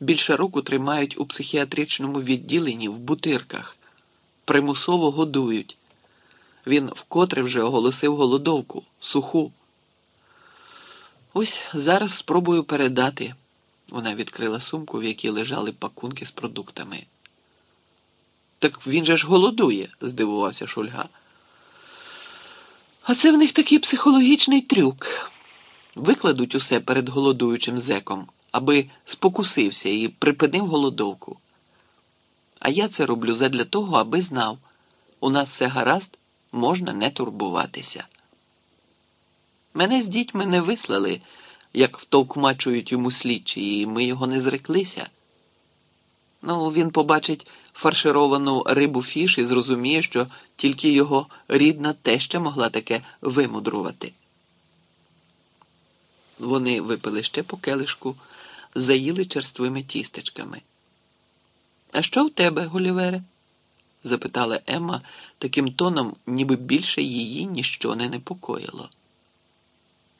більше року тримають у психіатричному відділенні в бутирках, примусово годують. Він вкотре вже оголосив голодовку, суху. Ось зараз спробую передати. Вона відкрила сумку, в якій лежали пакунки з продуктами. Так він же ж голодує, здивувався Шульга. А це в них такий психологічний трюк. Викладуть усе перед голодуючим зеком, аби спокусився і припинив голодовку. А я це роблю задля того, аби знав, у нас все гаразд, можна не турбуватися. Мене з дітьми не вислали, як втовкмачують йому слідчі, і ми його не зреклися. Ну, він побачить фаршировану рибу фіш і зрозуміє, що тільки його рідна теща могла таке вимудрувати. Вони випили ще по келишку, заїли черствими тістечками. А що в тебе, Гулівере? запитала Емма таким тоном, ніби більше її ніщо не непокоїло.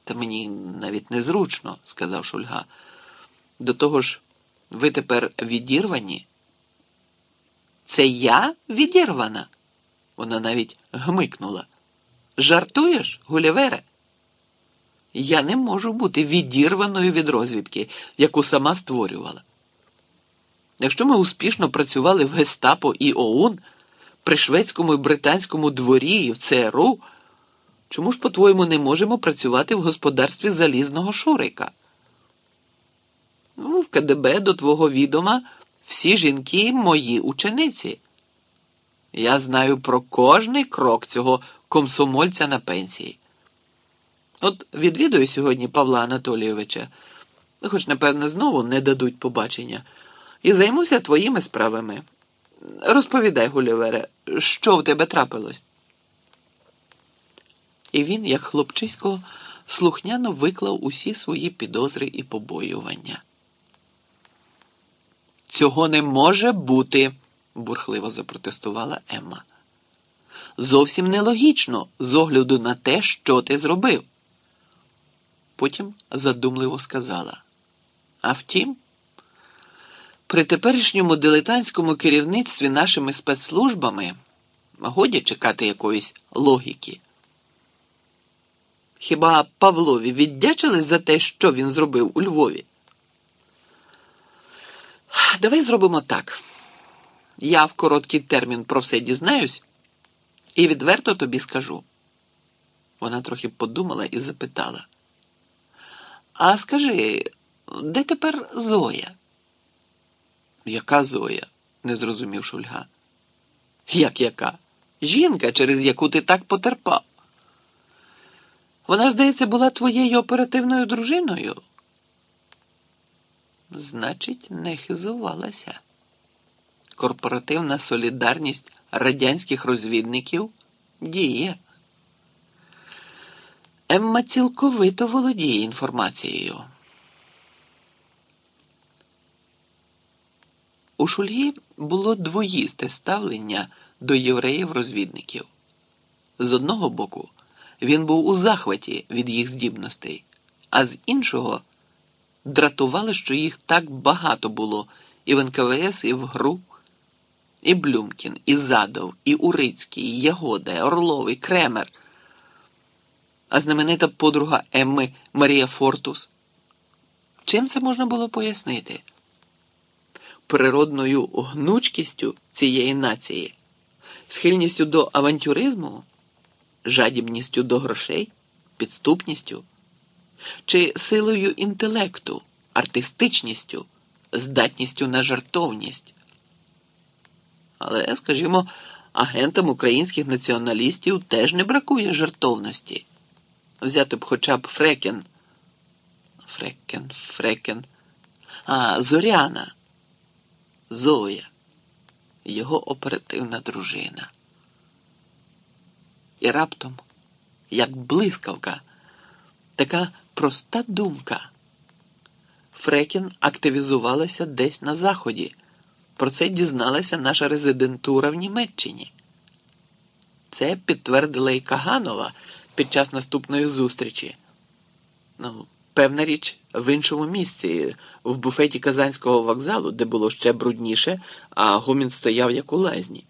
Та мені навіть незручно, сказав Шульга. До того ж, ви тепер відірвані? Це я відірвана? Вона навіть гмикнула. Жартуєш, Гулівере? Я не можу бути відірваною від розвідки, яку сама створювала. Якщо ми успішно працювали в Гестапо і ОУН, при шведському і британському дворі і в ЦРУ, чому ж, по-твоєму, не можемо працювати в господарстві залізного шурика? Ну, в КДБ до твого відома всі жінки мої учениці. Я знаю про кожний крок цього комсомольця на пенсії. От відвідую сьогодні Павла Анатолійовича, хоч, напевне, знову не дадуть побачення, і займуся твоїми справами. Розповідай, Гулівере, що в тебе трапилось? І він, як хлопчисько, слухняно виклав усі свої підозри і побоювання. Цього не може бути, бурхливо запротестувала Емма. Зовсім нелогічно з огляду на те, що ти зробив. Потім задумливо сказала. А втім, при теперішньому дилетантському керівництві нашими спецслужбами годі чекати якоїсь логіки. Хіба Павлові віддячили за те, що він зробив у Львові? Давай зробимо так. Я в короткий термін про все дізнаюсь і відверто тобі скажу. Вона трохи подумала і запитала. А скажи, де тепер Зоя? Яка Зоя? не зрозумів Шульга. Як яка? Жінка, через яку ти так потерпав. Вона, здається, була твоєю оперативною дружиною. Значить, не хизувалася. Корпоративна солідарність радянських розвідників діє. Емма цілковито володіє інформацією. У Шульгі було двоїсте ставлення до євреїв-розвідників. З одного боку, він був у захваті від їх здібностей, а з іншого дратували, що їх так багато було і в НКВС, і в ГРУ, і Блюмкін, і Задов, і Урицький, і Ягода, Орлов, і Кремер, а знаменита подруга Емми Марія Фортус. Чим це можна було пояснити? Природною гнучкістю цієї нації, схильністю до авантюризму, жадібністю до грошей, підступністю чи силою інтелекту, артистичністю, здатністю на жартовність. Але, скажімо, агентам українських націоналістів теж не бракує жартовності. Взяти б хоча б Фрекен. Фрекен, Фрекен. А, Зоряна. Зоя, його оперативна дружина. І раптом, як блискавка, така проста думка. Фрекін активізувалася десь на Заході. Про це дізналася наша резидентура в Німеччині. Це підтвердила і Каганова під час наступної зустрічі. Ну, Певна річ, в іншому місці, в буфеті Казанського вокзалу, де було ще брудніше, а гомін стояв як у лазні.